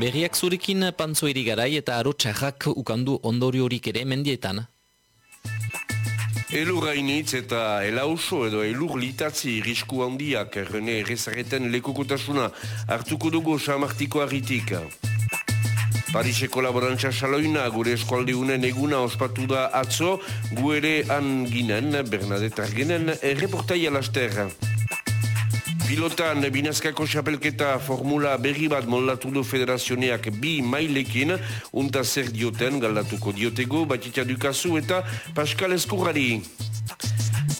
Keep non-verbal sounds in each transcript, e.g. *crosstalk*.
Berriak zurekin pantzoeri garai eta aro txajak ukandu ondoriorik ere mendietan. Elur hainitz eta elauso edo elur litatzi irisku handiak Rene Errezareten lekukotasuna hartuko dugu samartiko harritik. Pariseko laborantza saloina gure eskualde unen eguna ospatu da atzo, gu ere han ginen, Bernadette Argenen, erreportaia laster. Pilotan, binazkako xapelketa formula berri bat mollatu du federazioneak bi mailekin, unta zer dioten, galdatuko diotego, batita dukazu eta Pascal Eskurrari.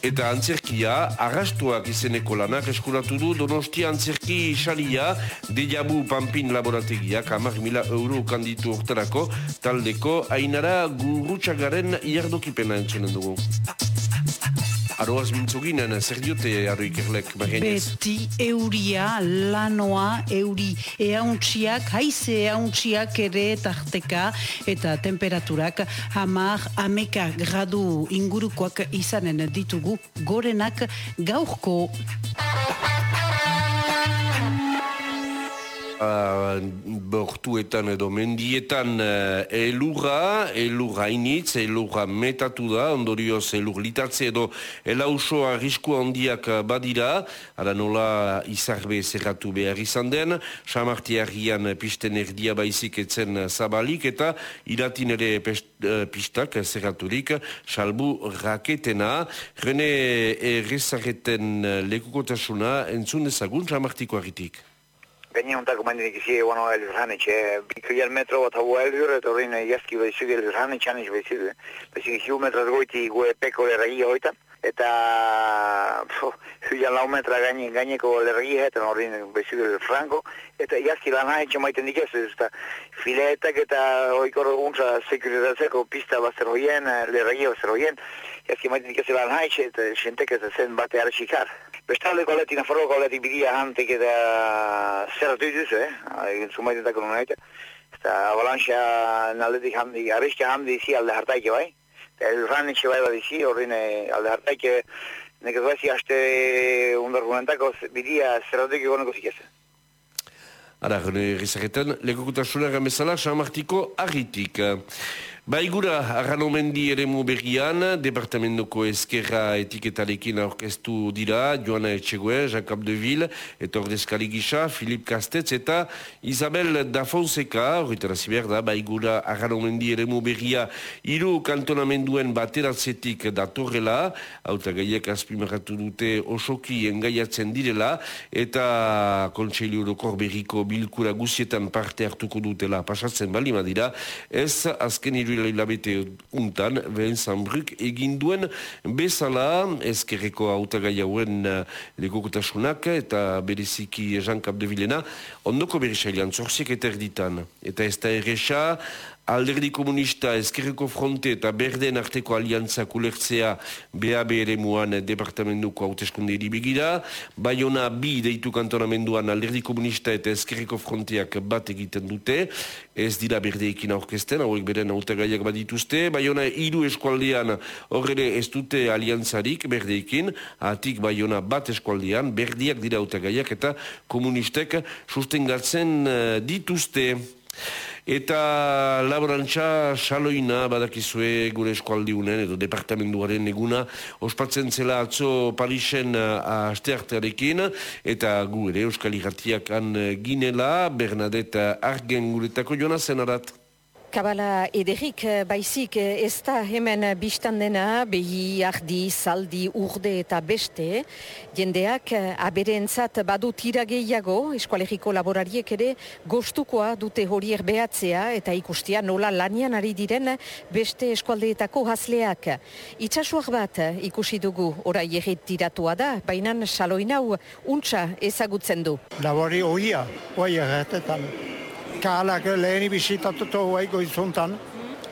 Eta antzerkia, arrastuak izeneko lanak eskuratu du Donostia antzerki xalia, Dejabu Pampin laborategiak, amar mila euro kanditu orterako, taldeko, ainara gurutxagaren iardokipena entzunen dugu. Aroaz mintzoginen, zer diote aro ikerlek, Beti euria, lanoa, euri, eauntziak, haize eauntziak ere tarteka eta temperaturak hamar, ameka gradu ingurukoak izanen ditugu gorenak gaurko. Uh, bortuetan edo mendietan uh, elurra, elurra initz, elurra metatu da, ondorioz elur litatze edo elauso arrisku handiak badira, ara nola izarbe zerratu behar izan den, samartiarrian pisten erdia baizik etzen zabalik eta iratin ere pest, uh, pistak zerraturik, salbu raketena, rene errezareten lekukotasuna entzun dezagun samartiko arritik. Gaine hontako mandinik izi eguano elurhanetxe, biko metro bat hau elur, eta horrein jazki baizik elurhanetxan ez baizik, baizik hiu metraz goiti gue peko lerregi hoitan, eta huian lau metra gaine, gaineko lerregi eta horrein baizik franco, eta jazki lan haetxe maiten dikez, eta filetak eta hoikor untza sekuritatzeko pista bazer hoien, lerregi bazer hoien, jazki maiten dikez lan haetxe, eta xentek ez zen bate arxikar. Bestalde koleti, nafarro koleti bidia hantik eta zerratu dituzu, eh? Egin zumaitentako nuna eta. Eta avalanxa naldetik handi, arristia handi izi alde hartaike bai. Elurran etxe bai bat izi, horrin alde hartaike nekaz bai haste undargunentako bidia zerratu egoneko zikezen. Ara, gizaketan, lekokutasuna gamezala, San Martiko arritik. Baigura, arranomendi ere berrian, departamentoko eskerra etiketalekin aurkeztu dira, Joana Etxegue, Jacob de Ville, eta ordezkali gisa, Filip Kastetz, eta Isabel da Fonseca, horretara ziber da, baigura, arranomendi ere berria, iru kantonamenduen bateratzetik datorrela, auta gaiek azpimarratu dute osoki engaiatzen direla, eta kontseili urokor berriko bilkura guzietan parte hartuko dutela pasatzen balima dira, ez azken iru hilabete untan, behen zanbruk, egin duen bezala, ezkerreko autagai hauen uh, legokotasunak eta bereziki Jean Capdevilena, ondoko berisailan, zorziek eta erditan. Eta ez da erresa, alderdi komunista ezkerreko fronte eta berden arteko aliantza kulertzea BAB ere muan departamentuko hauteskunde begira. Bayona bi deitu kantonamenduan alderdi komunista eta ezkerreko fronteak bat egiten dute. Ez dira berdeekin aurkezten, hauek beren autagaiak bat dituzte. Bayona hiru eskualdean horre ez dute aliantzarik berdeekin. Atik Bayona bat eskualdean, berdiak dira autagaiak eta komunistek sustengatzen uh, dituzte. Eta laborantza saloina badakizue gure eskualdiunen edo departamentuaren eguna ospatzen zela atzo Parisen asteartearekin eta gu ere Euskal Iratiak han ginela Bernadette Argen guretako joan zenarat. Kabala ederik eh, baizik eh, ez da hemen biztan dena behi, ardi, saldi, urde eta beste. Jendeak eh, aberentzat badu tira gehiago, eskualegiko laborariek ere gostukoa dute horiek behatzea eta ikustia nola lanian ari diren beste eskualdeetako hasleak. Itxasuak bat ikusi dugu orai egit tiratua da, baina saloinau untsa ezagutzen du. Labori oia, oia erretetan kahalak leheni bisitatutu huai goizuntan,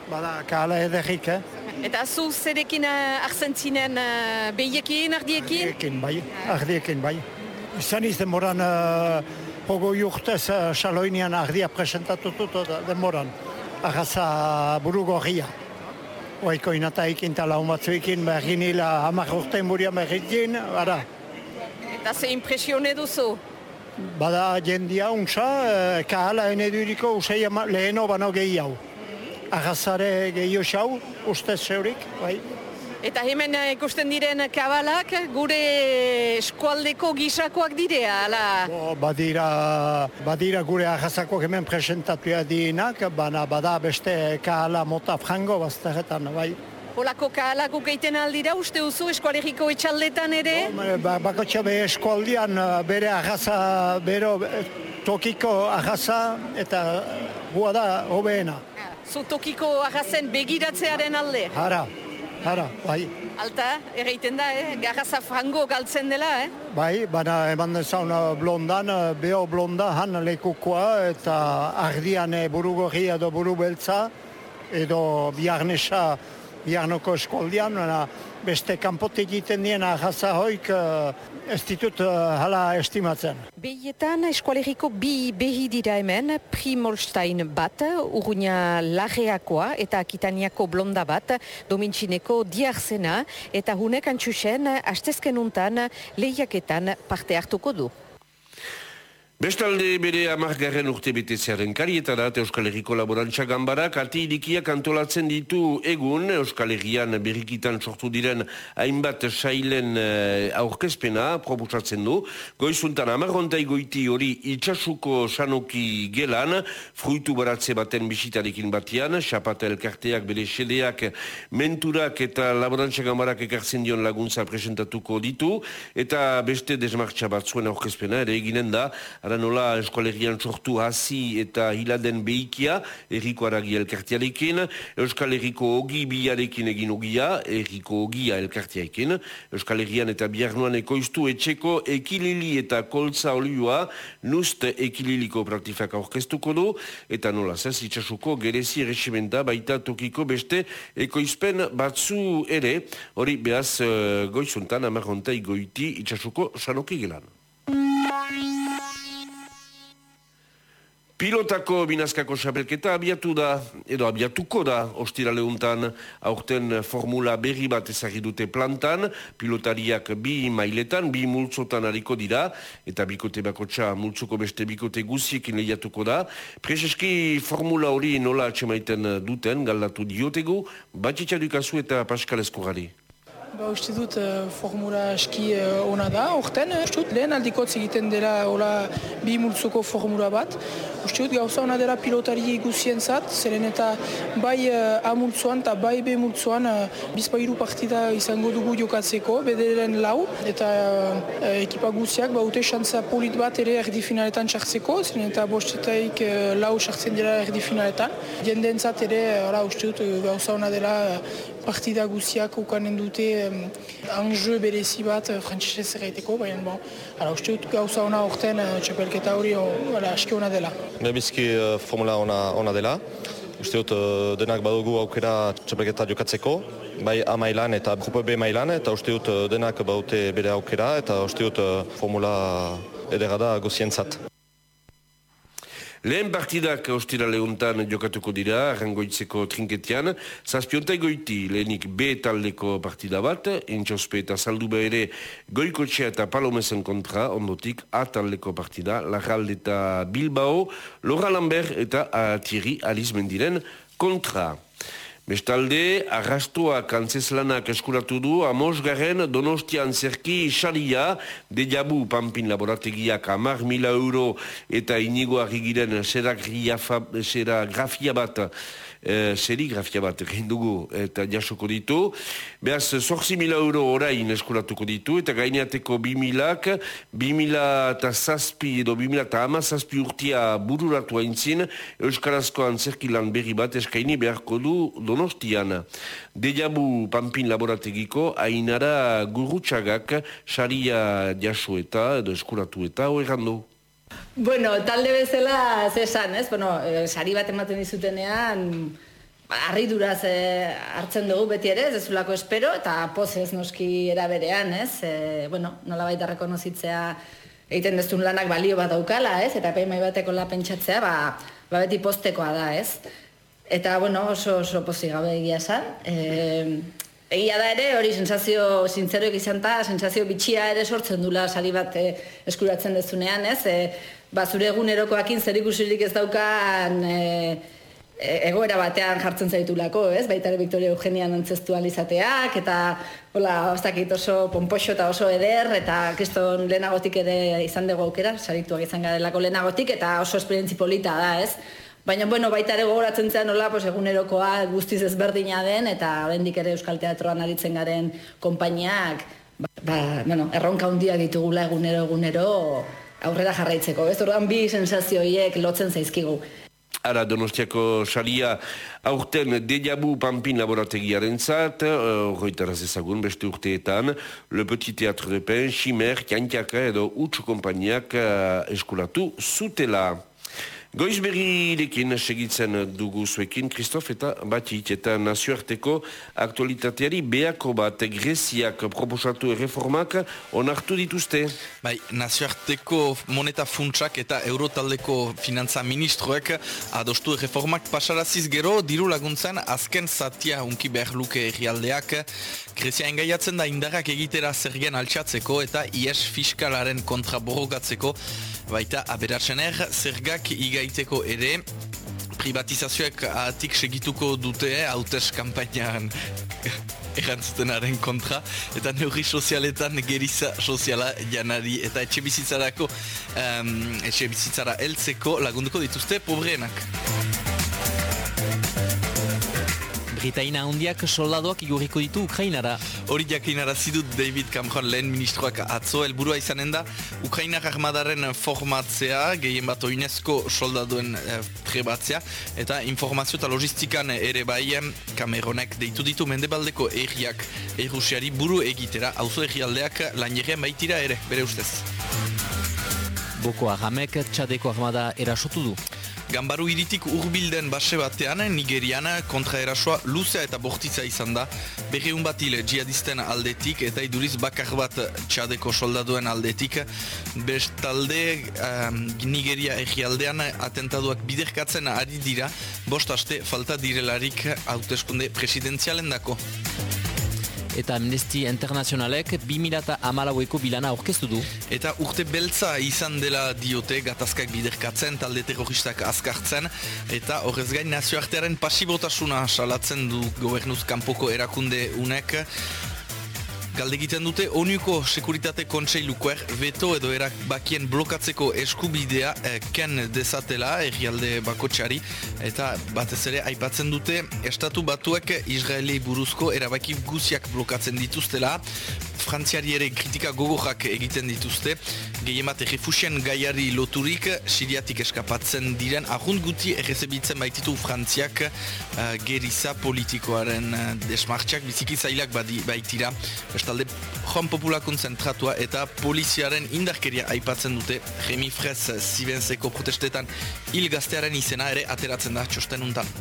bada kahala ederrik, eh? Eta zu zerekin uh, arzentzinen uh, behiekin, ardiekin? Ardiekin, bai, ardiekin, bai. Izan izan moran, uh, pogo juhtez uh, saloinian ardia presentatutu demoran, arraza burugo ria. Oiko inataikin tala umatzuikin, berginila hamar urtein buria berritin, ara. Eta ze impresione duzu? Bada jendia untsa, e, kahala eneduriko usai ama, leheno bano gehi hau. Agazare gehi xau, ustez zeurik, bai. Eta hemen eh, ikusten diren kabalak gure eskualdeko gisakoak direa, ala? Bo, badira, badira gure agazakoak hemen presentatuak dienak, bana bada beste kahala mota frango bazteretan, bai. Holako kahalak ukeiten aldira, uste duzu eskualegiko etxaldetan ere? Ba, bakotxa be eskualdian eh, bere agaza, bero eh, tokiko agaza eta gua da hobeena. Zu tokiko agazen begiratzearen alde? Hara, hara, bai. Alta, erreiten da, eh? Garraza frango galtzen dela, eh? Bai, bana eman dezaun eh, blondan, eh, beho blonda han lekukoa eta ardian eh, burugorria edo buru beltza edo biarnesa biarnoko eskoldian, baina beste kanpotik egiten dien ahaza hoik eh, ez ditut eh, hala estimatzen. Behietan eskualegiko bi behi dira hemen, Primolstein bat, Urruña Lageakoa eta Akitaniako blonda bat, Domintxineko Diarzena, eta hunek antxusen, astezken untan, lehiaketan parte hartuko du. Bestalde bere amargarren urte betezearen karietarat Euskal Herriko Laborantza Gambarak ati irikiak antolatzen ditu egun Euskal Herrian berrikitan sortu diren hainbat sailen eh, aurkezpena proposatzen du. Goizuntan amarrontai goiti hori itxasuko sanoki gelan, fruitu baratze baten bisitarekin batian, xapata elkarteak bere xedeak menturak eta Laborantza Gambarak ekartzen dion laguntza presentatuko ditu, eta beste desmartxa batzuen aurkezpena ere eginen da, Ara nola eskualerian sortu hasi eta hiladen behikia, erriko aragi elkartiarekin, Euskal Herriko ogi biarekin egin ogia, erriko ogia elkartiarekin, Euskal Herrian eta biarnuan ekoiztu etxeko ekilili eta koltza olioa, nust ekililiko praktifak aurkeztuko du, eta nola zez, itxasuko gerezi ereximenta baita tokiko beste ekoizpen batzu ere, hori behaz uh, goizuntan, amarrontai goiti itxasuko sanoki gelan. Pilotako binazkako xapelketa abiatu da, edo abiatuko da, ostira lehuntan, aurten formula berri bat ezagri dute plantan, pilotariak bi mailetan, bi multzotan hariko dira, eta bikote bakotxa multzoko beste bikote guziekin lehiatuko da. Prezeski formula hori nola atxemaiten duten, galdatu diotegu, batxitxa dukazu eta Pascal Eskorari. Ba, uste dut uh, formula eski uh, ona da, orten, uh, uste dut lehen aldikotz egiten dela hola bi multzoko formula bat. Uste dut gauza ona dela pilotari guzien zat, zeren eta bai A multzoan eta bai B multzoan uh, bizpairu partida izango dugu jokatzeko, bederen lau, eta uh, ekipa guziak ba, ute xantza polit bat ere erdi finaletan txartzeko, zeren eta bostetaik lau txartzen dira erdi finaletan. Jendentzat ere, uh, uste dut gauza ona dela partida guziak ukanen dute um, anjeu berezi bat uh, frantzisez erraiteko, baina bon, ala, uste dut gauza ona orten uh, txapelketa hori ala, aski ona dela. Nebizki uh, formula ona, ona dela. Uste dut uh, denak badugu aukera txapelketa jokatzeko, bai A mailan eta grupo B mailan, eta uste dut uh, denak baute bere aukera, eta uste dut uh, formula edera da gozientzat. Lehen partidak ostira lehuntan jokatuko dira, arrangoitzeko trinketian, zazpiontai goiti lehenik B taldeko partida bat, entxospe eta saldu ere goikotxea eta palomezen kontra, ondotik A taldeko partida, Larralde eta Bilbao, Lora Lambert eta Thierry Alizmendiren kontra. Bestalde, arrastoa kantzeslanak eskuratu du, amosgarren donostian zerki xalia, de jabu pampin laborategiak amar mila euro eta inigo argigiren zera grafia bat e, serigrafia bat egin dugu eta jasoko ditu. Beaz, zorzi mila euro orain eskuratuko ditu eta gaineateko bi milak, bi mila eta zazpi edo bi mila eta ama zazpi urtia bururatu haintzin Euskarazko antzerkilan berri bat eskaini beharko du donostian. Dejabu Pampin laborategiko ainara gurutxagak saria jaso eta edo eskuratu eta hori Bueno, talde bezala zesan, ez? Bueno, e, sari bat ematen dizutenean, harriduraz e, hartzen dugu beti ere, ez zulako espero, eta pozez noski eraberean, ez? E, bueno, nola baita rekonozitzea egiten dezun lanak balio bat daukala, ez? Eta peimai bateko la pentsatzea, ba, ba beti postekoa da, ez? Eta, bueno, oso, oso pozik gabe egia esan. E, Egia da ere, hori sensazio zintzeroek izan ta, sensazio bitxia ere sortzen dula sari bat eh, eskuratzen dezunean, ez? E, ba, zure egunerokoakin zer ikusirik ez daukan e, e, egoera batean jartzen zaitulako, ez? Baita ere Victoria Eugenia antzestu alizateak, eta hola, ez oso pompoxo eta oso eder, eta kriston lehenagotik ere izan dugu aukera, sarituak izan garelako lehenagotik, eta oso esperientzi polita da, ez? Baina, bueno, baita ere gogoratzen zean nola, pues, egunerokoa guztiz ezberdina den, eta bendik ere Euskal Teatroan aritzen garen konpainiak, ba, bueno, erronka handia ditugula egunero egunero aurrera jarraitzeko. Ez orduan bi sensazioiek lotzen zaizkigu. Ara donostiako salia aurten dejabu pampin laborategiaren zat, horretaraz uh, ezagun beste urteetan, Le Petit Théâtre de Pen, Chimer, Kiantiaka edo Utsu Kompainiak uh, eskulatu zutela. Goiz berrirekin segitzen dugu zuekin, Kristof eta batik eta nazioarteko aktualitateari beako bat Greziak proposatu reformak onartu dituzte. Bai, nazioarteko moneta funtsak eta eurotaldeko finantza ministroek adostu reformak pasaraziz gero diru laguntzen azken zatia unki behar luke errialdeak. Grezia engaiatzen da indarrak egitera zergen altxatzeko eta IES fiskalaren kontra borrogatzeko baita aberatzen er, zergak igaiteko ere, privatizazioak atik segituko dute, hautes kampainan *laughs* erantzutenaren kontra, eta neurri sozialetan geriza soziala janari, eta etxe bizitzarako, um, etxe bizitzara eltzeko lagunduko dituzte pobreenak. Britaina handiak soldadoak igurriko ditu Ukrainara. Hori jakinara zidut David Cameron lehen ministroak atzo helburua izanen da Ukrainak armadaren formatzea, gehien bat oinezko soldaduen eh, trebatzea, eta informazio eta logistikan ere bai Cameronek deitu ditu mendebaldeko erriak errusiari buru egitera, auzo errialdeak lainerrean baitira ere, bere ustez. Boko Hamek txadeko armada erasotu du. Gambaru iritik urbilden base batean, Nigerian kontraerasoa luzea eta bortitza izan da. Berreun bat hile jihadisten aldetik eta iduriz bakar bat txadeko soldaduen aldetik. Bestalde um, Nigeria egialdean atentaduak biderkatzen ari dira, bost aste falta direlarik hauteskunde presidenzialen dako eta Amnesty Internationalek 2008ko bilana aurkeztu du. Eta urte beltza izan dela diote gatazkak biderkatzen, talde terroristak azkartzen, eta horrez gain nazioartearen pasibotasuna salatzen du gobernuz kanpoko erakunde unek, Galdegiten dute onuko sekuritate kontseilukoer veto edo erak bakien blokatzeko eskubidea eh, ken dezatela errialde bakotxari. Eta batez ere aipatzen dute estatu batuek Israeli buruzko erabaki guziak blokatzen dituztela frantziari ere kritika gogorrak egiten dituzte, gehiemat errefusien gaiari loturik, siriatik eskapatzen diren, ahund guti errezebitzen baititu frantziak uh, geriza politikoaren uh, desmartxak, biziki zailak badi, baitira, bestalde joan populakun zentratua eta poliziaren indarkeria aipatzen dute, Remi Frez zibenzeko protestetan hil izena ere ateratzen da txosten untan.